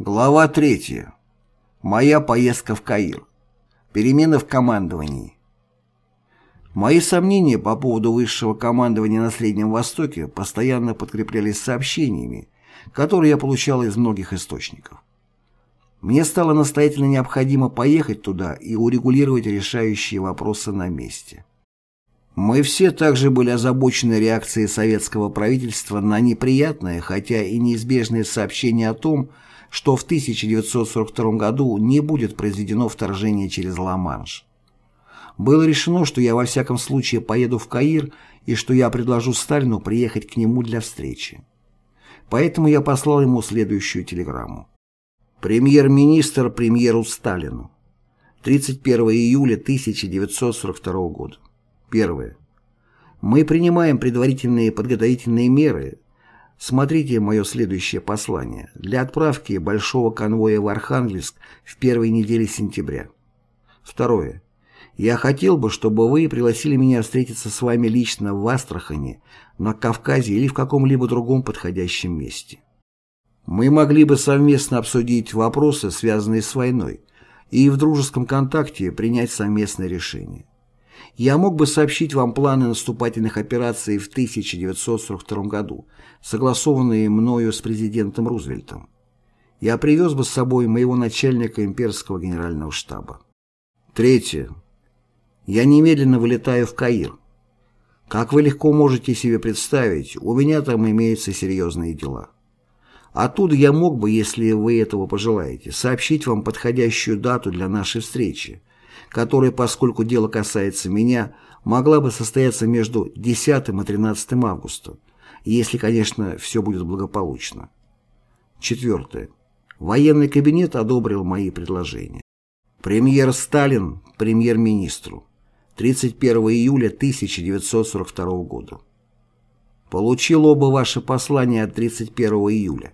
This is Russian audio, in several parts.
Глава 3. Моя поездка в Каир. Перемены в командовании. Мои сомнения по поводу высшего командования на Среднем Востоке постоянно подкреплялись сообщениями, которые я получал из многих источников. Мне стало настоятельно необходимо поехать туда и урегулировать решающие вопросы на месте. Мы все также были озабочены реакцией советского правительства на неприятное, хотя и неизбежное сообщение о том, что в 1942 году не будет произведено вторжение через Ла-Манш. Было решено, что я во всяком случае поеду в Каир и что я предложу Сталину приехать к нему для встречи. Поэтому я послал ему следующую телеграмму. Премьер-министр премьеру Сталину. 31 июля 1942 года. Первое. Мы принимаем предварительные подготовительные меры Смотрите мое следующее послание для отправки большого конвоя в Архангельск в первой неделе сентября. Второе. Я хотел бы, чтобы вы пригласили меня встретиться с вами лично в Астрахани, на Кавказе или в каком-либо другом подходящем месте. Мы могли бы совместно обсудить вопросы, связанные с войной, и в дружеском контакте принять совместное решение. Я мог бы сообщить вам планы наступательных операций в 1942 году, согласованные мною с президентом Рузвельтом. Я привез бы с собой моего начальника имперского генерального штаба. Третье. Я немедленно вылетаю в Каир. Как вы легко можете себе представить, у меня там имеются серьезные дела. Оттуда я мог бы, если вы этого пожелаете, сообщить вам подходящую дату для нашей встречи, которая, поскольку дело касается меня, могла бы состояться между 10 и 13 августа, если, конечно, все будет благополучно. Четвертое. Военный кабинет одобрил мои предложения. Премьер Сталин премьер-министру. 31 июля 1942 года. Получил оба ваши послания от 31 июля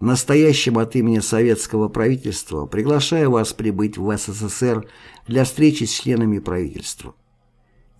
настоящем от имени советского правительства приглашаю вас прибыть в СССР для встречи с членами правительства.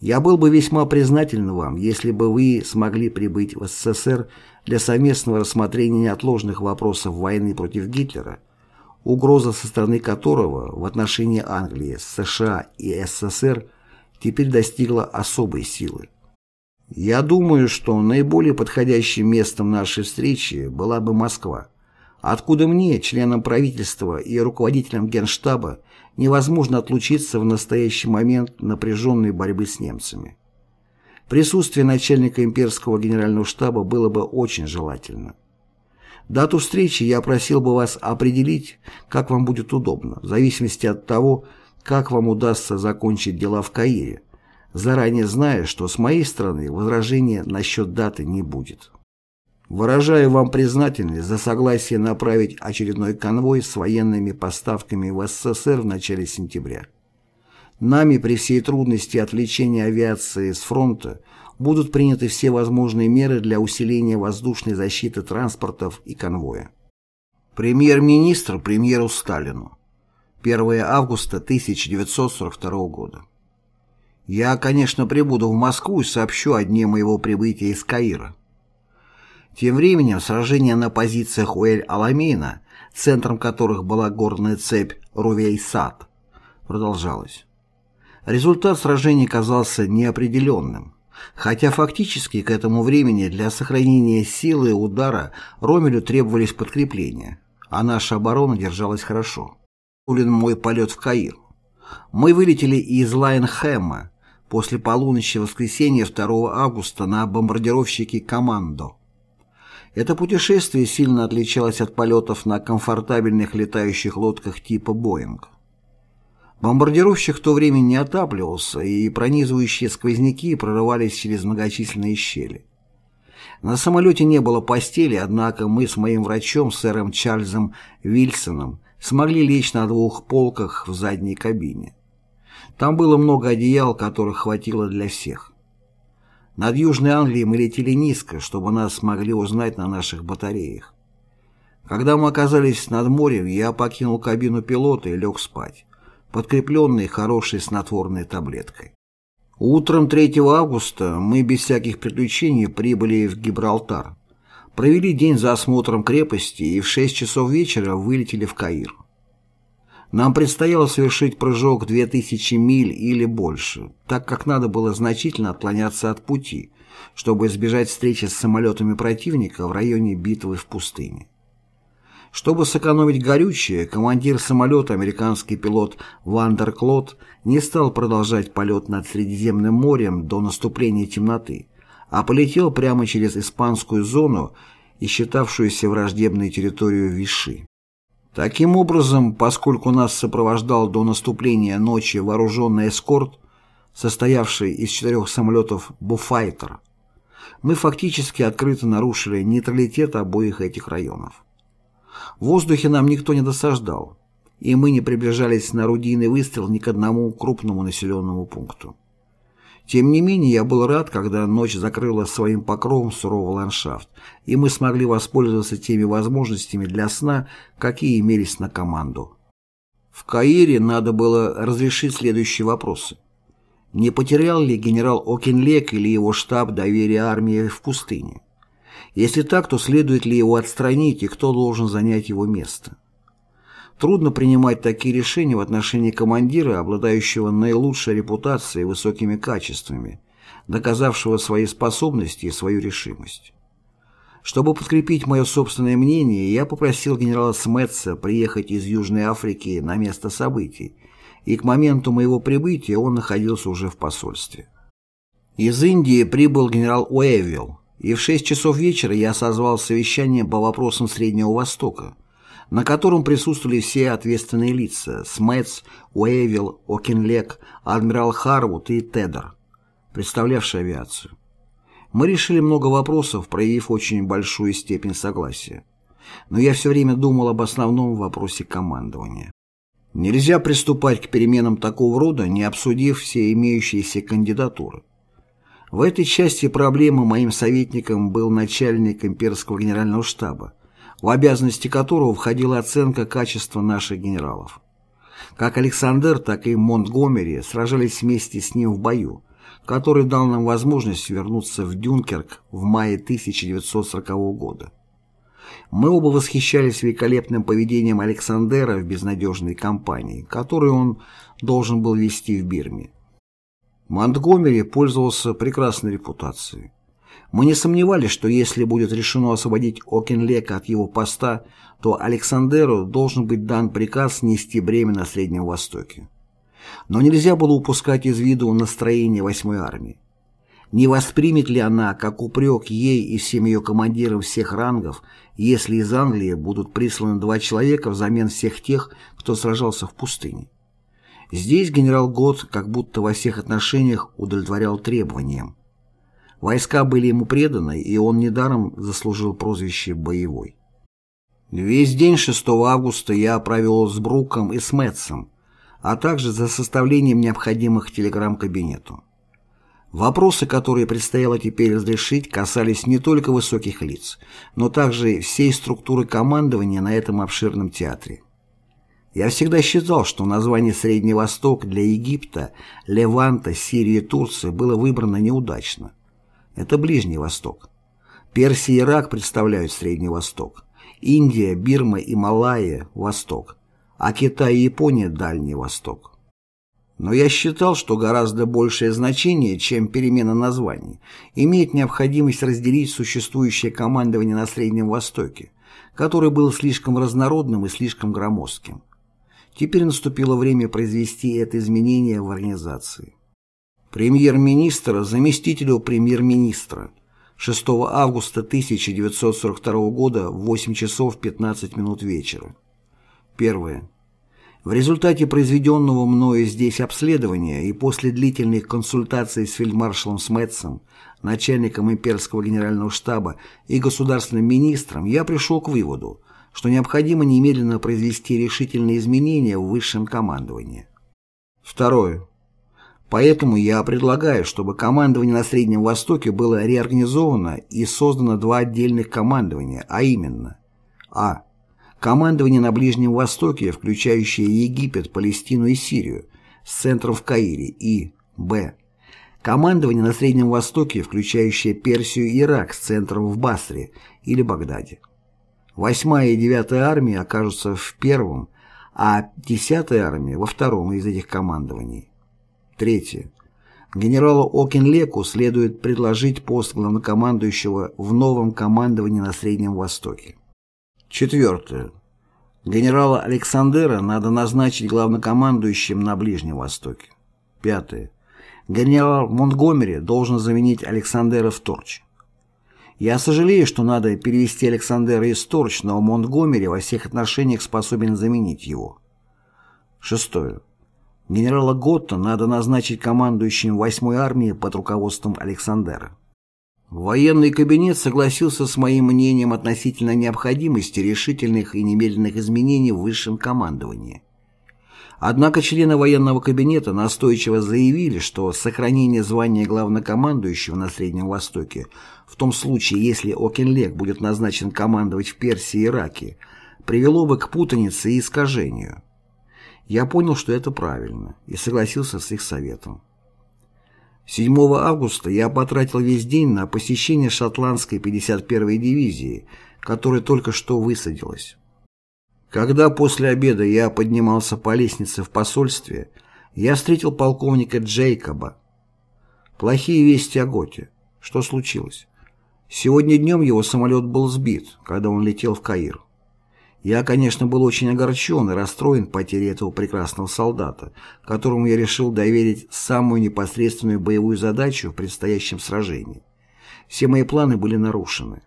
Я был бы весьма признателен вам, если бы вы смогли прибыть в СССР для совместного рассмотрения неотложных вопросов войны против Гитлера, угроза со стороны которого в отношении Англии, США и СССР теперь достигла особой силы. Я думаю, что наиболее подходящим местом нашей встречи была бы Москва, Откуда мне, членам правительства и руководителям Генштаба, невозможно отлучиться в настоящий момент напряженной борьбы с немцами? Присутствие начальника имперского генерального штаба было бы очень желательно. Дату встречи я просил бы вас определить, как вам будет удобно, в зависимости от того, как вам удастся закончить дела в Каире, заранее зная, что с моей стороны возражения насчет даты не будет. Выражаю вам признательность за согласие направить очередной конвой с военными поставками в СССР в начале сентября. Нами при всей трудности отвлечения авиации с фронта будут приняты все возможные меры для усиления воздушной защиты транспортов и конвоя. Премьер-министр премьеру Сталину. 1 августа 1942 года. Я, конечно, прибуду в Москву и сообщу о дне моего прибытия из Каира. Тем временем сражение на позициях у Эль-Аламейна, центром которых была горная цепь Рувейсат, продолжалось. Результат сражения казался неопределенным, хотя фактически к этому времени для сохранения силы удара Роммелю требовались подкрепления, а наша оборона держалась хорошо. Улин мой полет в Каир. Мы вылетели из Лайнхэма после полуночи воскресенья 2 августа на бомбардировщике «Командо». Это путешествие сильно отличалось от полетов на комфортабельных летающих лодках типа «Боинг». Бомбардировщик в то время не отапливался, и пронизывающие сквозняки прорывались через многочисленные щели. На самолете не было постели, однако мы с моим врачом, сэром Чарльзом Вильсоном, смогли лечь на двух полках в задней кабине. Там было много одеял, которых хватило для всех. Над Южной Англией мы летели низко, чтобы нас смогли узнать на наших батареях. Когда мы оказались над морем, я покинул кабину пилота и лег спать, подкрепленный хорошей снотворной таблеткой. Утром 3 августа мы без всяких приключений прибыли в Гибралтар. провели день за осмотром крепости и в 6 часов вечера вылетели в Каир. Нам предстояло совершить прыжок 2000 миль или больше, так как надо было значительно отклоняться от пути, чтобы избежать встречи с самолетами противника в районе битвы в пустыне. Чтобы сэкономить горючее, командир самолета, американский пилот Вандер Клод, не стал продолжать полет над Средиземным морем до наступления темноты, а полетел прямо через испанскую зону и считавшуюся враждебной территорию Виши. Таким образом, поскольку нас сопровождал до наступления ночи вооруженный эскорт, состоявший из четырех самолетов «Буфайтер», мы фактически открыто нарушили нейтралитет обоих этих районов. В воздухе нам никто не досаждал, и мы не приближались на орудийный выстрел ни к одному крупному населенному пункту. Тем не менее, я был рад, когда ночь закрыла своим покровом суровый ландшафт, и мы смогли воспользоваться теми возможностями для сна, какие имелись на команду. В Каире надо было разрешить следующие вопросы. Не потерял ли генерал Окинлек или его штаб доверие армии в пустыне? Если так, то следует ли его отстранить и кто должен занять его место? Трудно принимать такие решения в отношении командира, обладающего наилучшей репутацией и высокими качествами, доказавшего свои способности и свою решимость. Чтобы подкрепить мое собственное мнение, я попросил генерала Сметца приехать из Южной Африки на место событий, и к моменту моего прибытия он находился уже в посольстве. Из Индии прибыл генерал Уэвилл, и в 6 часов вечера я созвал совещание по вопросам Среднего Востока, на котором присутствовали все ответственные лица – Смэтс, Уэйвилл, Окинлек, адмирал Харвуд и Тедер, представлявшие авиацию. Мы решили много вопросов, проявив очень большую степень согласия. Но я все время думал об основном вопросе командования. Нельзя приступать к переменам такого рода, не обсудив все имеющиеся кандидатуры. В этой части проблемы моим советником был начальник имперского генерального штаба, в обязанности которого входила оценка качества наших генералов. Как Александр, так и Монтгомери сражались вместе с ним в бою, который дал нам возможность вернуться в Дюнкерк в мае 1940 года. Мы оба восхищались великолепным поведением Александера в безнадежной кампании, которую он должен был вести в Бирме. Монтгомери пользовался прекрасной репутацией. Мы не сомневались, что если будет решено освободить Окинлека от его поста, то Александеру должен быть дан приказ нести бремя на Среднем Востоке. Но нельзя было упускать из виду настроение 8-й армии. Не воспримет ли она, как упрек ей и всем ее командирам всех рангов, если из Англии будут присланы два человека взамен всех тех, кто сражался в пустыне? Здесь генерал Гот как будто во всех отношениях удовлетворял требованиям. Войска были ему преданы, и он недаром заслужил прозвище «боевой». Весь день 6 августа я провел с Бруком и с Мэтсом, а также за составлением необходимых телеграмм-кабинету. Вопросы, которые предстояло теперь разрешить, касались не только высоких лиц, но также всей структуры командования на этом обширном театре. Я всегда считал, что название Средний Восток для Египта, Леванта, Сирии и Турции было выбрано неудачно. Это Ближний Восток. Персия и Ирак представляют Средний Восток. Индия, Бирма и Малайя – Восток. А Китай и Япония – Дальний Восток. Но я считал, что гораздо большее значение, чем перемена названий, имеет необходимость разделить существующее командование на Среднем Востоке, которое было слишком разнородным и слишком громоздким. Теперь наступило время произвести это изменение в организации. Премьер-министра заместителю премьер-министра 6 августа 1942 года в 8 часов 15 минут вечера. Первое. В результате произведенного мною здесь обследования и после длительных консультаций с фельдмаршалом Смэтсом, начальником имперского генерального штаба и государственным министром, я пришел к выводу, что необходимо немедленно произвести решительные изменения в высшем командовании. Второе. Поэтому я предлагаю, чтобы командование на Среднем Востоке было реорганизовано и создано два отдельных командования, а именно А. Командование на Ближнем Востоке, включающее Египет, Палестину и Сирию, с центром в Каире, и Б. Командование на Среднем Востоке, включающее Персию и Ирак с центром в Басре или Багдаде. Восьмая и девятая армии окажутся в первом, а десятая армия во втором из этих командований. Третье. Генералу Окинлеку следует предложить пост главнокомандующего в новом командовании на Среднем Востоке. Четвертое. Генерала Александера надо назначить главнокомандующим на Ближнем Востоке. Пятое. Генерал Монтгомери должен заменить Александера в Торч. Я сожалею, что надо перевести Александера из Торч, но Монтгомери во всех отношениях способен заменить его. Шестое. Генерала Готта надо назначить командующим 8-й армией под руководством Александера. Военный кабинет согласился с моим мнением относительно необходимости решительных и немедленных изменений в высшем командовании. Однако члены военного кабинета настойчиво заявили, что сохранение звания главнокомандующего на Среднем Востоке в том случае, если Окенлек будет назначен командовать в Персии и Ираке, привело бы к путанице и искажению. Я понял, что это правильно, и согласился с их советом. 7 августа я потратил весь день на посещение шотландской 51-й дивизии, которая только что высадилась. Когда после обеда я поднимался по лестнице в посольстве, я встретил полковника Джейкоба. Плохие вести о Готе. Что случилось? Сегодня днем его самолет был сбит, когда он летел в Каир. Я, конечно, был очень огорчен и расстроен потерей этого прекрасного солдата, которому я решил доверить самую непосредственную боевую задачу в предстоящем сражении. Все мои планы были нарушены.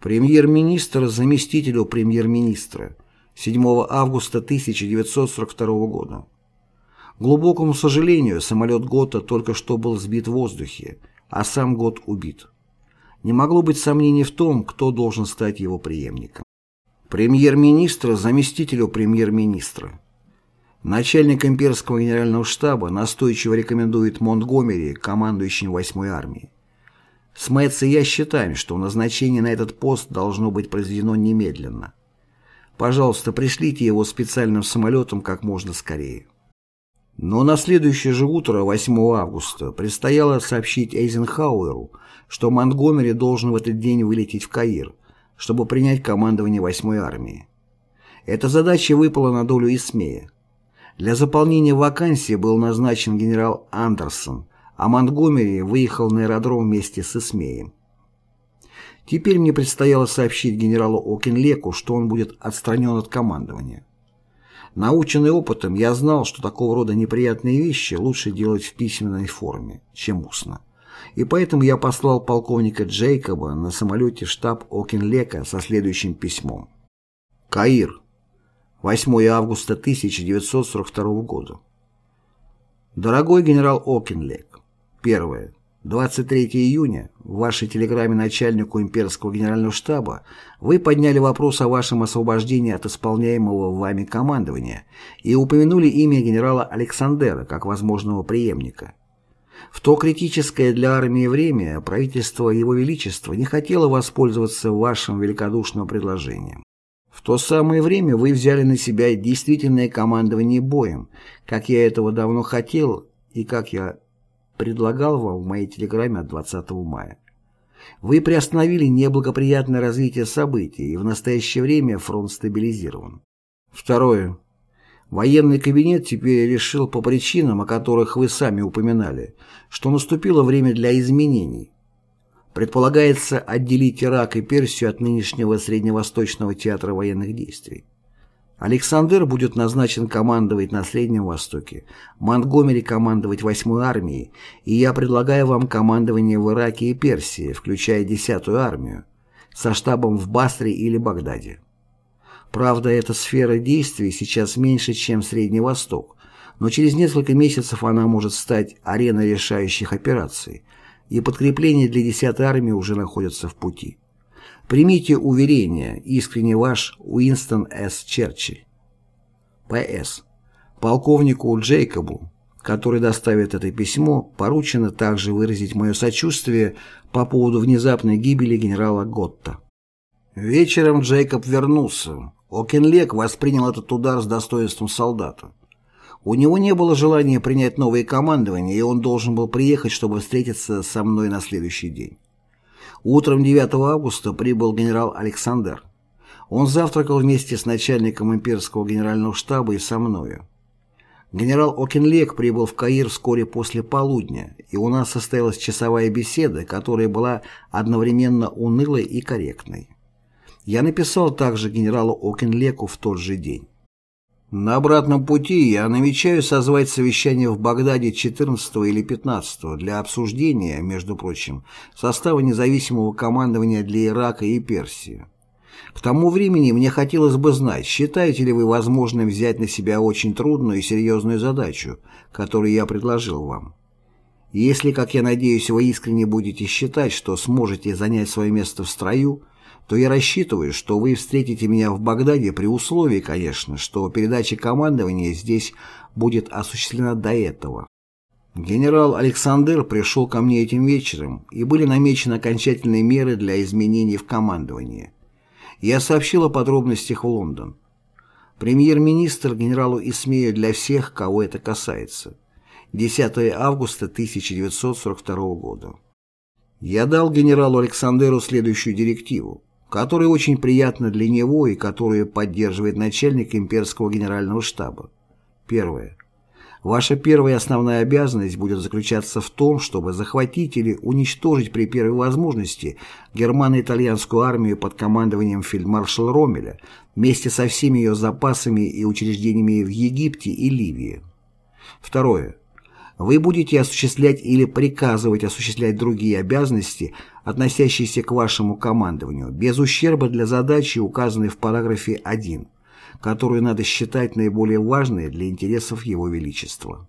Премьер-министр заместителю премьер-министра – 7 августа 1942 года. К глубокому сожалению, самолет Гота только что был сбит в воздухе, а сам Гот убит. Не могло быть сомнений в том, кто должен стать его преемником. Премьер-министра заместителю премьер-министра. Начальник имперского генерального штаба настойчиво рекомендует Монтгомери, командующим 8-й армией. Смэтс и я считаем, что назначение на этот пост должно быть произведено немедленно. Пожалуйста, пришлите его специальным самолетом как можно скорее. Но на следующее же утро, 8 августа, предстояло сообщить Эйзенхауэру, что Монтгомери должен в этот день вылететь в Каир, чтобы принять командование 8-й армии. Эта задача выпала на долю Исмея. Для заполнения вакансии был назначен генерал Андерсон, а Монтгомери выехал на аэродром вместе с Исмеем. Теперь мне предстояло сообщить генералу Окинлеку, что он будет отстранен от командования. Наученный опытом, я знал, что такого рода неприятные вещи лучше делать в письменной форме, чем устно. И поэтому я послал полковника Джейкоба на самолете штаб Окинлека со следующим письмом. Каир. 8 августа 1942 года. Дорогой генерал Окинлек. Первое. 23 июня в вашей телеграмме начальнику имперского генерального штаба вы подняли вопрос о вашем освобождении от исполняемого вами командования и упомянули имя генерала Александера как возможного преемника. В то критическое для армии время правительство Его Величества не хотело воспользоваться вашим великодушным предложением. В то самое время вы взяли на себя действительное командование боем, как я этого давно хотел и как я предлагал вам в моей телеграмме от 20 мая. Вы приостановили неблагоприятное развитие событий, и в настоящее время фронт стабилизирован. Второе. Военный кабинет теперь решил по причинам, о которых вы сами упоминали, что наступило время для изменений. Предполагается отделить Ирак и Персию от нынешнего Средневосточного театра военных действий. Александр будет назначен командовать на Среднем Востоке, Монтгомери командовать 8-й армией, и я предлагаю вам командование в Ираке и Персии, включая 10-ю армию, со штабом в Басре или Багдаде. Правда, эта сфера действий сейчас меньше, чем Средний Восток, но через несколько месяцев она может стать ареной решающих операций, и подкрепления для 10-й армии уже находятся в пути. Примите уверение, искренне ваш Уинстон С. Черчилль. П.С. Полковнику Джейкобу, который доставит это письмо, поручено также выразить мое сочувствие по поводу внезапной гибели генерала Готта. Вечером Джейкоб вернулся. Окенлек воспринял этот удар с достоинством солдата. У него не было желания принять новое командование, и он должен был приехать, чтобы встретиться со мной на следующий день. Утром 9 августа прибыл генерал Александр. Он завтракал вместе с начальником имперского генерального штаба и со мною. Генерал Окенлек прибыл в Каир вскоре после полудня, и у нас состоялась часовая беседа, которая была одновременно унылой и корректной. Я написал также генералу Окенлеку в тот же день. На обратном пути я намечаю созвать совещание в Багдаде 14 или 15 для обсуждения, между прочим, состава независимого командования для Ирака и Персии. К тому времени мне хотелось бы знать, считаете ли вы возможным взять на себя очень трудную и серьезную задачу, которую я предложил вам. Если, как я надеюсь, вы искренне будете считать, что сможете занять свое место в строю, то я рассчитываю, что вы встретите меня в Багдаде при условии, конечно, что передача командования здесь будет осуществлена до этого. Генерал Александр пришел ко мне этим вечером, и были намечены окончательные меры для изменений в командовании. Я сообщил о подробностях в Лондон. Премьер-министр генералу Исмею для всех, кого это касается. 10 августа 1942 года. Я дал генералу Александеру следующую директиву которая очень приятна для него и которую поддерживает начальник имперского генерального штаба. Первое. Ваша первая основная обязанность будет заключаться в том, чтобы захватить или уничтожить при первой возможности германо-итальянскую армию под командованием фельдмаршала Роммеля вместе со всеми ее запасами и учреждениями в Египте и Ливии. Второе. Вы будете осуществлять или приказывать осуществлять другие обязанности, относящиеся к вашему командованию, без ущерба для задачи, указанной в параграфе 1, которую надо считать наиболее важной для интересов Его Величества.